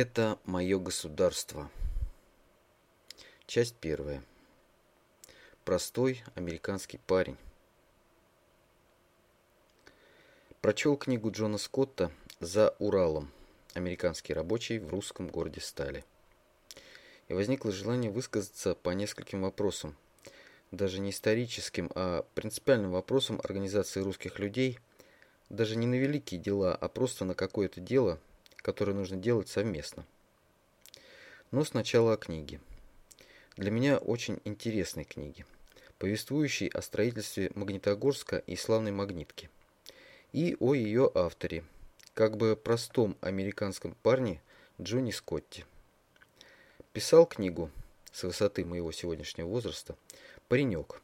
Это мое государство. Часть первая. Простой американский парень. Прочел книгу Джона Скотта «За Уралом. Американский рабочий в русском городе Стали». И возникло желание высказаться по нескольким вопросам, даже не историческим, а принципиальным вопросам организации русских людей, даже не на великие дела, а просто на какое-то дело – которые нужно делать совместно. Но сначала о книге. Для меня очень интересной книги, повествующей о строительстве Магнитогорска и славной Магнитки. И о ее авторе, как бы простом американском парне Джонни Скотти. Писал книгу с высоты моего сегодняшнего возраста паренек.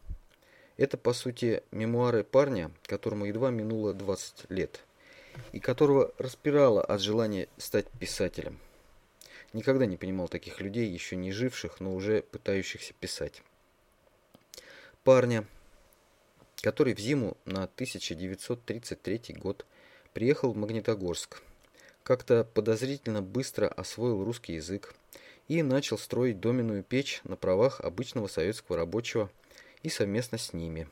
Это, по сути, мемуары парня, которому едва минуло 20 лет – и которого распирало от желания стать писателем. Никогда не понимал таких людей, еще не живших, но уже пытающихся писать. Парня, который в зиму на 1933 год приехал в Магнитогорск, как-то подозрительно быстро освоил русский язык и начал строить доменную печь на правах обычного советского рабочего и совместно с ними.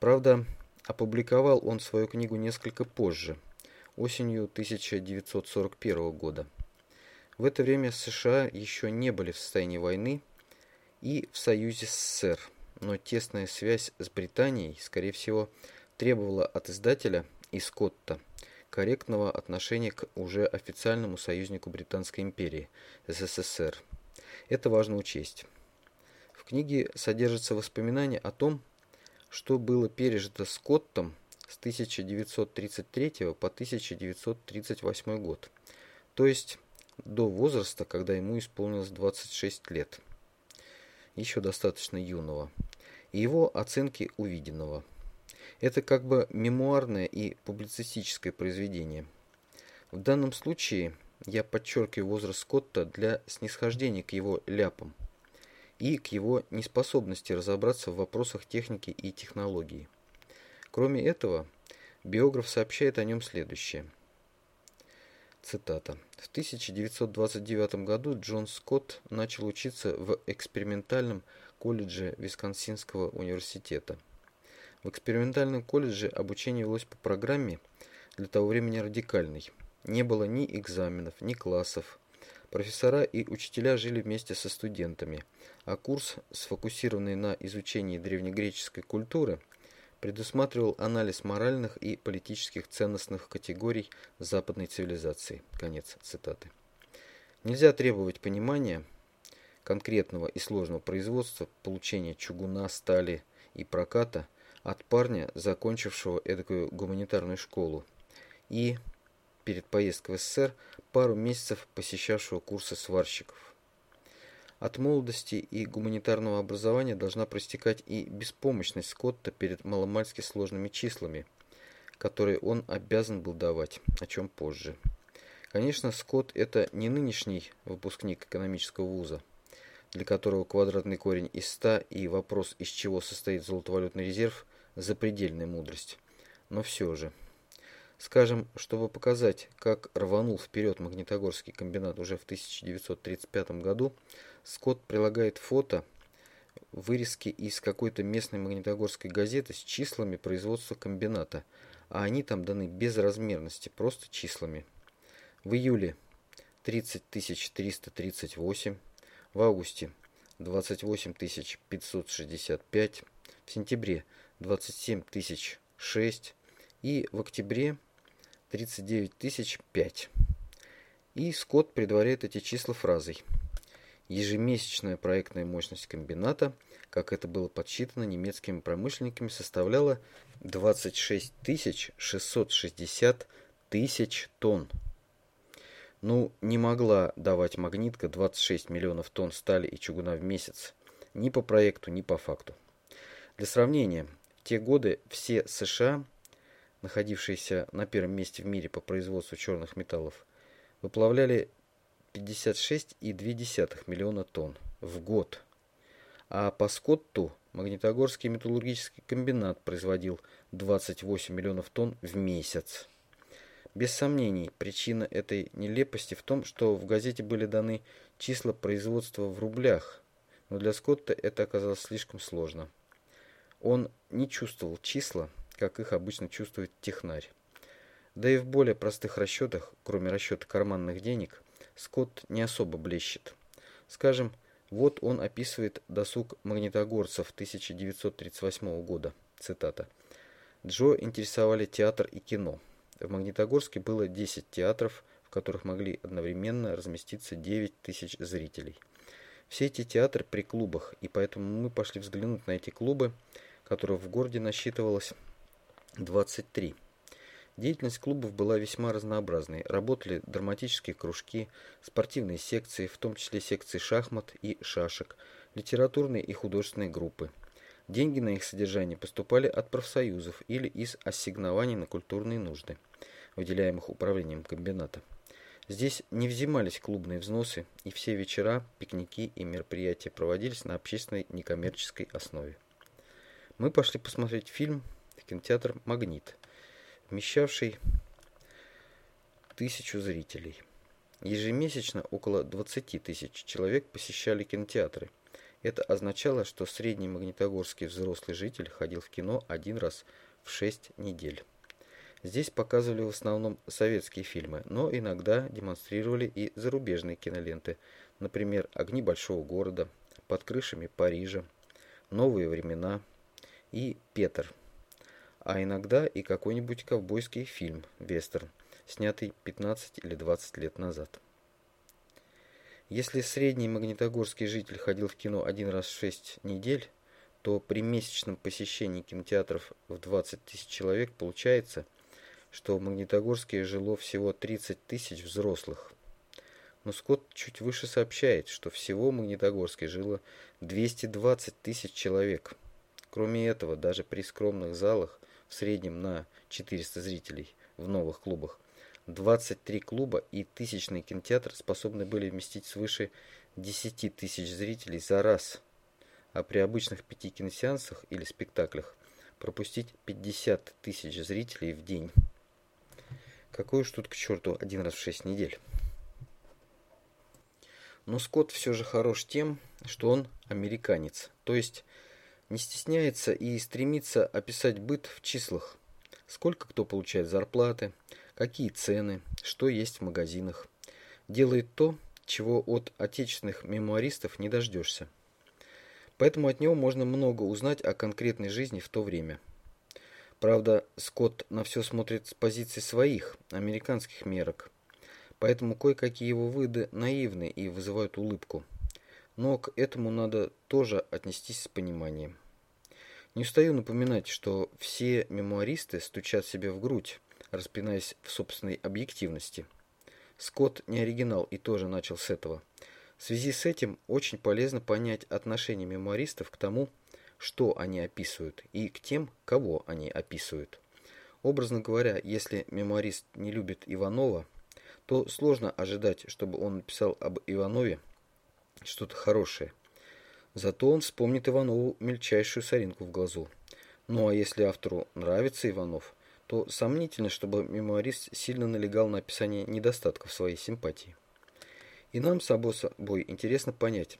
Правда, Опубликовал он свою книгу несколько позже, осенью 1941 года. В это время США еще не были в состоянии войны и в союзе с СССР, но тесная связь с Британией, скорее всего, требовала от издателя и Скотта корректного отношения к уже официальному союзнику Британской империи – СССР. Это важно учесть. В книге содержатся воспоминания о том, что было пережито Скоттом с 1933 по 1938 год, то есть до возраста, когда ему исполнилось 26 лет, еще достаточно юного, и его оценки увиденного. Это как бы мемуарное и публицистическое произведение. В данном случае я подчеркиваю возраст Скотта для снисхождения к его ляпам и к его неспособности разобраться в вопросах техники и технологии. Кроме этого, биограф сообщает о нем следующее. Цитата. В 1929 году Джон Скотт начал учиться в экспериментальном колледже Висконсинского университета. В экспериментальном колледже обучение велось по программе для того времени радикальной. Не было ни экзаменов, ни классов, Профессора и учителя жили вместе со студентами, а курс, сфокусированный на изучении древнегреческой культуры, предусматривал анализ моральных и политических ценностных категорий западной цивилизации. Конец цитаты. Нельзя требовать понимания конкретного и сложного производства, получения чугуна, стали и проката от парня, закончившего эдакую гуманитарную школу, и перед поездкой в СССР пару месяцев посещавшего курсы сварщиков. От молодости и гуманитарного образования должна проистекать и беспомощность Скотта перед маломальски сложными числами, которые он обязан был давать, о чем позже. Конечно, Скотт – это не нынешний выпускник экономического вуза, для которого квадратный корень из 100 и вопрос, из чего состоит золотовалютный резерв – запредельная мудрость. Но все же – Скажем, чтобы показать, как рванул вперед Магнитогорский комбинат уже в 1935 году, Скотт прилагает фото вырезки из какой-то местной магнитогорской газеты с числами производства комбината, а они там даны без размерности, просто числами. В июле 30 338, в августе 28 565, в сентябре 27 006 и в октябре 39 тысяч 5. И Скотт предваряет эти числа фразой. Ежемесячная проектная мощность комбината, как это было подсчитано немецкими промышленниками, составляла 26 660 тысяч тонн. Ну, не могла давать магнитка 26 миллионов тонн стали и чугуна в месяц. Ни по проекту, ни по факту. Для сравнения, в те годы все США находившиеся на первом месте в мире по производству черных металлов, выплавляли 56,2 миллиона тонн в год. А по Скотту Магнитогорский металлургический комбинат производил 28 миллионов тонн в месяц. Без сомнений, причина этой нелепости в том, что в газете были даны числа производства в рублях, но для Скотта это оказалось слишком сложно. Он не чувствовал числа, как их обычно чувствует технарь. Да и в более простых расчетах, кроме расчета карманных денег, Скотт не особо блещет. Скажем, вот он описывает досуг магнитогорцев 1938 года. Цитата. Джо интересовали театр и кино. В Магнитогорске было 10 театров, в которых могли одновременно разместиться 9 тысяч зрителей. Все эти театры при клубах, и поэтому мы пошли взглянуть на эти клубы, которых в городе насчитывалось 23. Деятельность клубов была весьма разнообразной. Работали драматические кружки, спортивные секции, в том числе секции шахмат и шашек, литературные и художественные группы. Деньги на их содержание поступали от профсоюзов или из ассигнований на культурные нужды, выделяемых управлением комбината. Здесь не взимались клубные взносы, и все вечера, пикники и мероприятия проводились на общественной некоммерческой основе. Мы пошли посмотреть фильм кинотеатр «Магнит», вмещавший тысячу зрителей. Ежемесячно около 20 тысяч человек посещали кинотеатры. Это означало, что средний магнитогорский взрослый житель ходил в кино один раз в 6 недель. Здесь показывали в основном советские фильмы, но иногда демонстрировали и зарубежные киноленты, например, «Огни большого города», «Под крышами Парижа», «Новые времена» и «Петр» а иногда и какой-нибудь ковбойский фильм, вестерн, снятый 15 или 20 лет назад. Если средний магнитогорский житель ходил в кино один раз в 6 недель, то при месячном посещении кинотеатров в 20 тысяч человек получается, что в Магнитогорске жило всего 30 тысяч взрослых. Но Скотт чуть выше сообщает, что всего в Магнитогорске жило 220 тысяч человек. Кроме этого, даже при скромных залах в среднем на 400 зрителей в новых клубах. 23 клуба и тысячный кинотеатр способны были вместить свыше 10 тысяч зрителей за раз, а при обычных пяти киносеансах или спектаклях пропустить 50 тысяч зрителей в день. Какой уж тут к черту один раз в 6 недель. Но Скотт все же хорош тем, что он американец, то есть не стесняется и стремится описать быт в числах. Сколько кто получает зарплаты, какие цены, что есть в магазинах. Делает то, чего от отечественных мемуаристов не дождешься. Поэтому от него можно много узнать о конкретной жизни в то время. Правда, Скотт на все смотрит с позиции своих, американских мерок. Поэтому кое-какие его выды наивны и вызывают улыбку. Но к этому надо тоже отнестись с пониманием. Не устаю напоминать, что все мемуаристы стучат себе в грудь, распинаясь в собственной объективности. Скотт не оригинал и тоже начал с этого. В связи с этим очень полезно понять отношение мемуаристов к тому, что они описывают, и к тем, кого они описывают. Образно говоря, если мемуарист не любит Иванова, то сложно ожидать, чтобы он написал об Иванове что-то хорошее. Зато он вспомнит Иванову мельчайшую соринку в глазу. Ну а если автору нравится Иванов, то сомнительно, чтобы мемуарист сильно налегал на описание недостатков своей симпатии. И нам, само собой, интересно понять,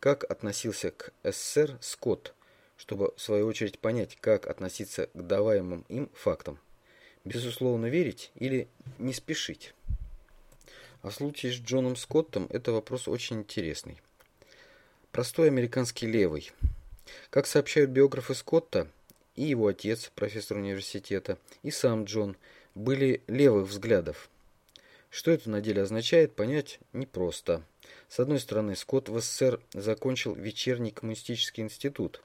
как относился к СССР Скотт, чтобы в свою очередь понять, как относиться к даваемым им фактам. Безусловно, верить или не спешить. А в случае с Джоном Скоттом это вопрос очень интересный. Простой американский левый. Как сообщают биографы Скотта, и его отец, профессор университета, и сам Джон были левых взглядов. Что это на деле означает, понять непросто. С одной стороны, Скотт в СССР закончил вечерний коммунистический институт,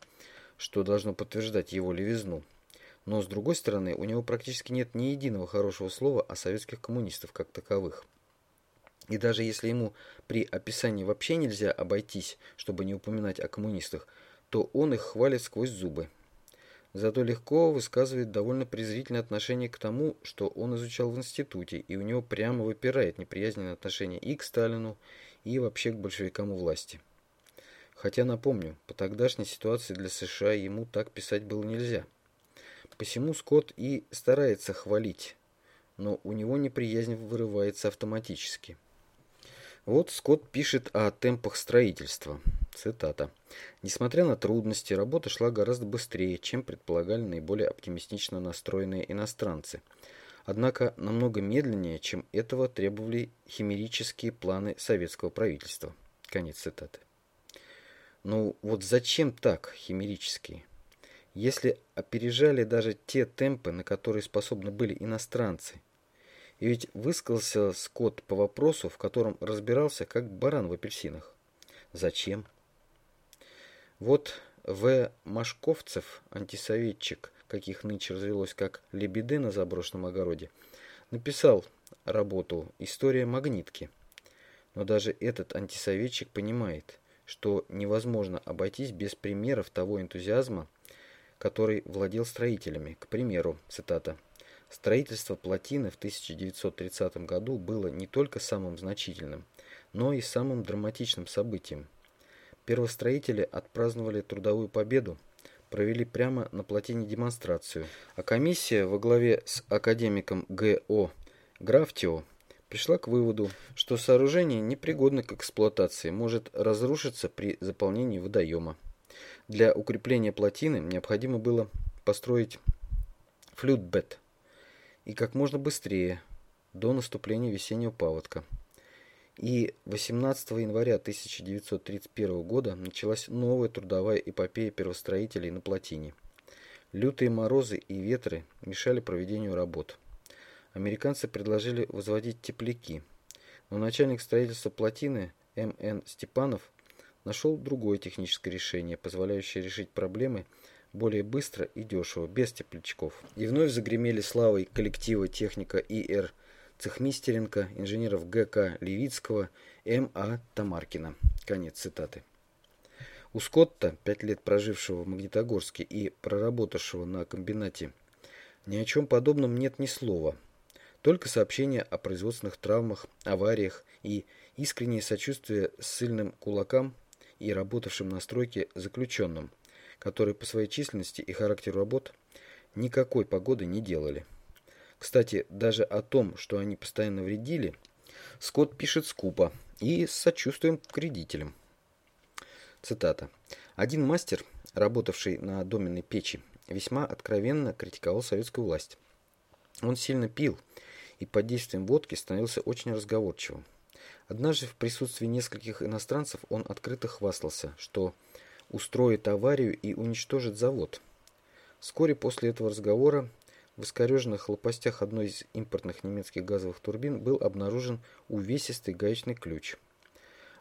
что должно подтверждать его левизну. Но с другой стороны, у него практически нет ни единого хорошего слова о советских коммунистах как таковых. И даже если ему при описании вообще нельзя обойтись, чтобы не упоминать о коммунистах, то он их хвалит сквозь зубы. Зато легко высказывает довольно презрительное отношение к тому, что он изучал в институте, и у него прямо выпирает неприязненное отношение и к Сталину, и вообще к большевикам у власти. Хотя, напомню, по тогдашней ситуации для США ему так писать было нельзя. Посему Скотт и старается хвалить но у него неприязнь вырывается автоматически. Вот Скотт пишет о темпах строительства. Цитата. Несмотря на трудности, работа шла гораздо быстрее, чем предполагали наиболее оптимистично настроенные иностранцы. Однако намного медленнее, чем этого требовали химерические планы советского правительства. Конец цитаты. Ну вот зачем так химерические? Если опережали даже те темпы, на которые способны были иностранцы. И ведь высказался Скотт по вопросу, в котором разбирался как баран в апельсинах. Зачем? Вот В. Машковцев, антисоветчик, каких нынче развелось как лебеды на заброшенном огороде, написал работу «История магнитки». Но даже этот антисоветчик понимает, что невозможно обойтись без примеров того энтузиазма, который владел строителями. К примеру, цитата, «Строительство плотины в 1930 году было не только самым значительным, но и самым драматичным событием. Первостроители отпраздновали трудовую победу, провели прямо на плотине демонстрацию, а комиссия во главе с академиком Г.О. Графтио пришла к выводу, что сооружение непригодно к эксплуатации, может разрушиться при заполнении водоема. Для укрепления плотины необходимо было построить флютбет и как можно быстрее, до наступления весеннего паводка. И 18 января 1931 года началась новая трудовая эпопея первостроителей на плотине. Лютые морозы и ветры мешали проведению работ. Американцы предложили возводить тепляки, но начальник строительства плотины М.Н. Степанов нашел другое техническое решение, позволяющее решить проблемы более быстро и дешево, без теплячков. И вновь загремели славой коллектива техника И.Р. Цехмистеренко, инженеров Г.К. Левицкого, М.А. Тамаркина. Конец цитаты. У Скотта, пять лет прожившего в Магнитогорске и проработавшего на комбинате, ни о чем подобном нет ни слова. Только сообщения о производственных травмах, авариях и искреннее сочувствие ссыльным кулакам и работавшим на стройке заключенным, которые по своей численности и характеру работ никакой погоды не делали. Кстати, даже о том, что они постоянно вредили, Скотт пишет скупо и с сочувствием к вредителям. Цитата. «Один мастер, работавший на доменной печи, весьма откровенно критиковал советскую власть. Он сильно пил и под действием водки становился очень разговорчивым. Однажды в присутствии нескольких иностранцев он открыто хвастался, что устроит аварию и уничтожит завод. Вскоре после этого разговора в искореженных лопастях одной из импортных немецких газовых турбин был обнаружен увесистый гаечный ключ.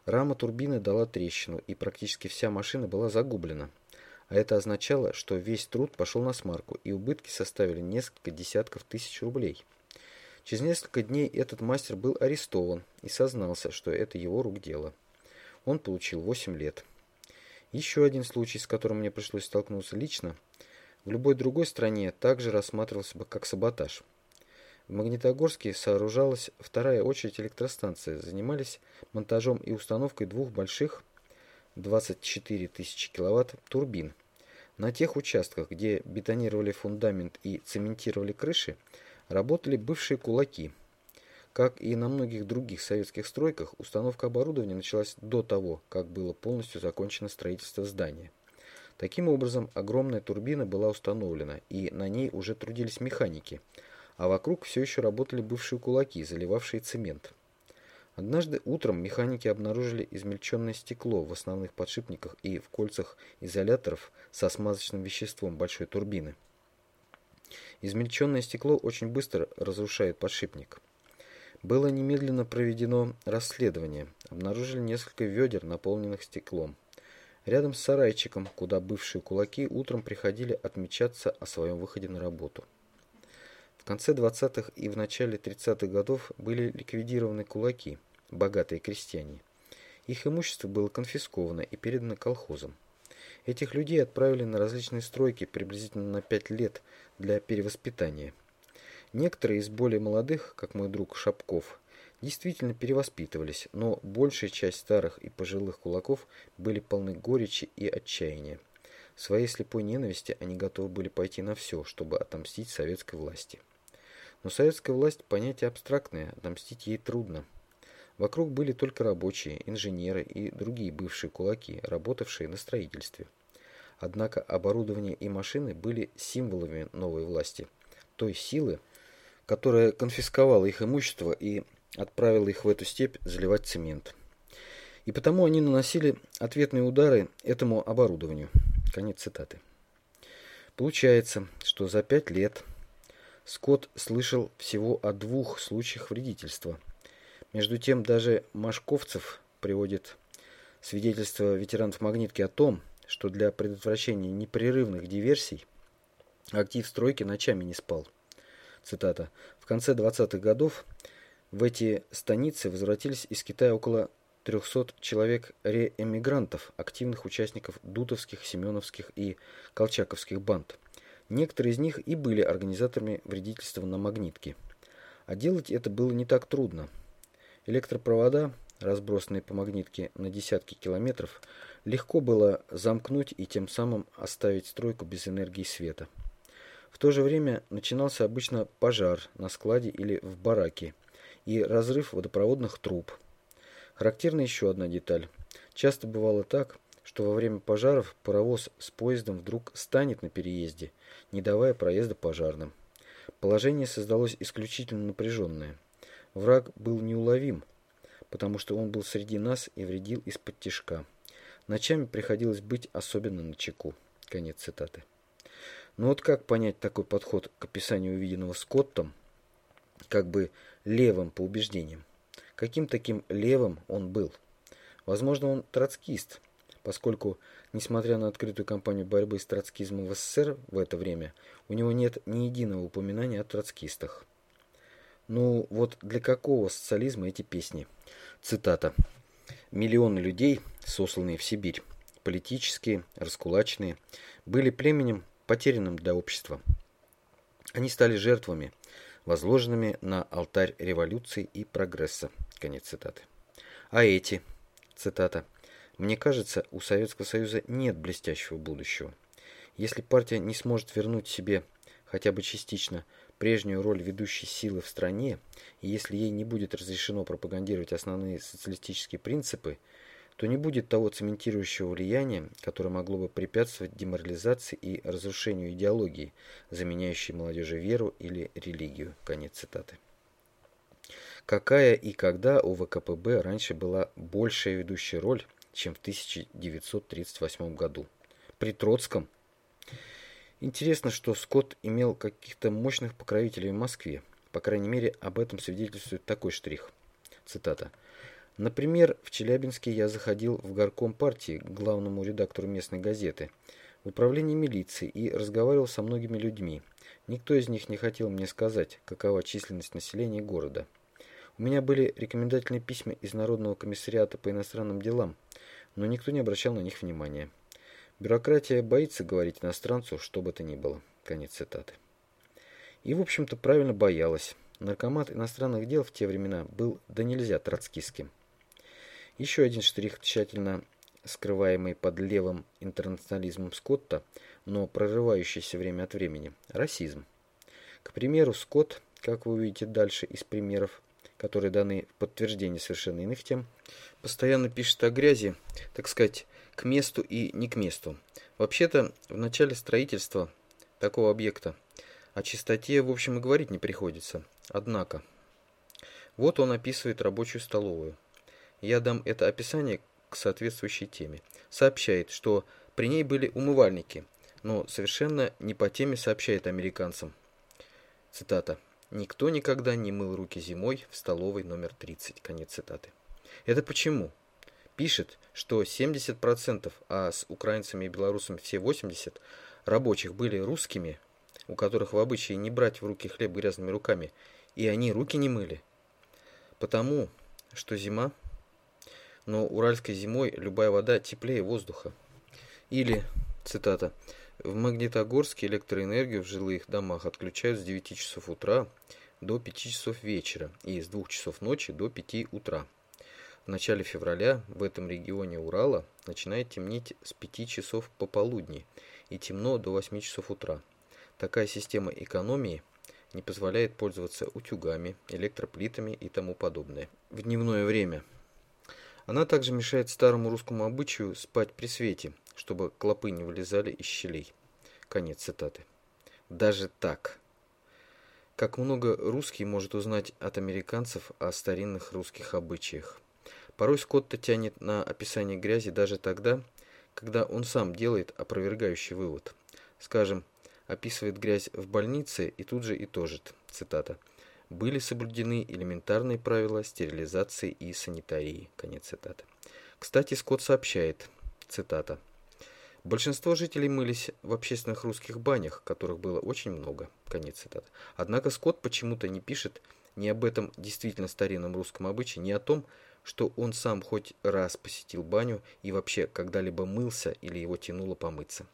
Рама турбины дала трещину, и практически вся машина была загублена. А это означало, что весь труд пошел на смарку, и убытки составили несколько десятков тысяч рублей. Через несколько дней этот мастер был арестован и сознался, что это его рук дело. Он получил 8 лет. Еще один случай, с которым мне пришлось столкнуться лично – в любой другой стране также рассматривался бы как саботаж. В Магнитогорске сооружалась вторая очередь электростанции, занимались монтажом и установкой двух больших 24 тысячи киловатт турбин. На тех участках, где бетонировали фундамент и цементировали крыши, работали бывшие кулаки. Как и на многих других советских стройках, установка оборудования началась до того, как было полностью закончено строительство здания. Таким образом, огромная турбина была установлена, и на ней уже трудились механики, а вокруг все еще работали бывшие кулаки, заливавшие цемент. Однажды утром механики обнаружили измельченное стекло в основных подшипниках и в кольцах изоляторов со смазочным веществом большой турбины. Измельченное стекло очень быстро разрушает подшипник. Было немедленно проведено расследование. Обнаружили несколько ведер, наполненных стеклом рядом с сарайчиком, куда бывшие кулаки утром приходили отмечаться о своем выходе на работу. В конце 20-х и в начале 30-х годов были ликвидированы кулаки, богатые крестьяне. Их имущество было конфисковано и передано колхозам. Этих людей отправили на различные стройки приблизительно на 5 лет для перевоспитания. Некоторые из более молодых, как мой друг Шапков, действительно перевоспитывались, но большая часть старых и пожилых кулаков были полны горечи и отчаяния. В своей слепой ненависти они готовы были пойти на все, чтобы отомстить советской власти. Но советская власть – понятие абстрактное, отомстить ей трудно. Вокруг были только рабочие, инженеры и другие бывшие кулаки, работавшие на строительстве. Однако оборудование и машины были символами новой власти, той силы, которая конфисковала их имущество и отправила их в эту степь заливать цемент. И потому они наносили ответные удары этому оборудованию. Конец цитаты. Получается, что за пять лет Скотт слышал всего о двух случаях вредительства. Между тем, даже Машковцев приводит свидетельство ветеранов магнитки о том, что для предотвращения непрерывных диверсий актив стройки ночами не спал. Цитата. В конце 20-х годов в эти станицы возвратились из Китая около 300 человек реэмигрантов, активных участников дутовских, семеновских и колчаковских банд. Некоторые из них и были организаторами вредительства на магнитке. А делать это было не так трудно. Электропровода, разбросанные по магнитке на десятки километров, легко было замкнуть и тем самым оставить стройку без энергии света. В то же время начинался обычно пожар на складе или в бараке и разрыв водопроводных труб. Характерна еще одна деталь. Часто бывало так, что во время пожаров паровоз с поездом вдруг станет на переезде, не давая проезда пожарным. Положение создалось исключительно напряженное. Враг был неуловим, потому что он был среди нас и вредил из-под тишка. Ночами приходилось быть особенно начеку. Конец цитаты. Но вот как понять такой подход к описанию увиденного Скоттом, как бы левым по убеждениям? Каким таким левым он был? Возможно, он троцкист, поскольку, несмотря на открытую кампанию борьбы с троцкизмом в СССР в это время, у него нет ни единого упоминания о троцкистах. Ну вот для какого социализма эти песни? Цитата. «Миллионы людей, сосланные в Сибирь, политические, раскулаченные, были племенем, потерянным для общества. Они стали жертвами, возложенными на алтарь революции и прогресса. Конец цитаты. А эти, цитата, «Мне кажется, у Советского Союза нет блестящего будущего. Если партия не сможет вернуть себе, хотя бы частично, прежнюю роль ведущей силы в стране, и если ей не будет разрешено пропагандировать основные социалистические принципы, то не будет того цементирующего влияния, которое могло бы препятствовать деморализации и разрушению идеологии, заменяющей молодежи веру или религию. Конец цитаты. Какая и когда у ВКПБ раньше была большая ведущая роль, чем в 1938 году? При Троцком? Интересно, что Скотт имел каких-то мощных покровителей в Москве. По крайней мере, об этом свидетельствует такой штрих. Цитата. Например, в Челябинске я заходил в горком партии к главному редактору местной газеты, в управление милиции и разговаривал со многими людьми. Никто из них не хотел мне сказать, какова численность населения города. У меня были рекомендательные письма из Народного комиссариата по иностранным делам, но никто не обращал на них внимания. Бюрократия боится говорить иностранцу, что бы то ни было. Конец цитаты. И, в общем-то, правильно боялась. Наркомат иностранных дел в те времена был да нельзя троцкистским. Еще один штрих, тщательно скрываемый под левым интернационализмом Скотта, но прорывающийся время от времени – расизм. К примеру, Скотт, как вы увидите дальше из примеров, которые даны в подтверждение совершенно иных тем, постоянно пишет о грязи, так сказать, к месту и не к месту. Вообще-то, в начале строительства такого объекта о чистоте, в общем, и говорить не приходится. Однако, вот он описывает рабочую столовую. Я дам это описание к соответствующей теме. Сообщает, что при ней были умывальники, но совершенно не по теме сообщает американцам. Цитата. «Никто никогда не мыл руки зимой в столовой номер 30». Конец цитаты. Это почему? Пишет, что 70%, а с украинцами и белорусами все 80%, рабочих были русскими, у которых в обычае не брать в руки хлеб грязными руками, и они руки не мыли. Потому что зима но уральской зимой любая вода теплее воздуха. Или, цитата, в Магнитогорске электроэнергию в жилых домах отключают с 9 часов утра до 5 часов вечера и с 2 часов ночи до 5 утра. В начале февраля в этом регионе Урала начинает темнеть с 5 часов пополудни и темно до 8 часов утра. Такая система экономии не позволяет пользоваться утюгами, электроплитами и тому подобное в дневное время. Она также мешает старому русскому обычаю спать при свете, чтобы клопы не вылезали из щелей. Конец цитаты. Даже так. Как много русский может узнать от американцев о старинных русских обычаях. Порой Скотта тянет на описание грязи даже тогда, когда он сам делает опровергающий вывод. Скажем, описывает грязь в больнице и тут же итожит, цитата, «были соблюдены элементарные правила стерилизации и санитарии». Конец цитаты. Кстати, Скотт сообщает, цитата, Большинство жителей мылись в общественных русских банях, которых было очень много. Конец цитаты. Однако Скотт почему-то не пишет ни об этом действительно старинном русском обычае, ни о том, что он сам хоть раз посетил баню и вообще когда-либо мылся или его тянуло помыться.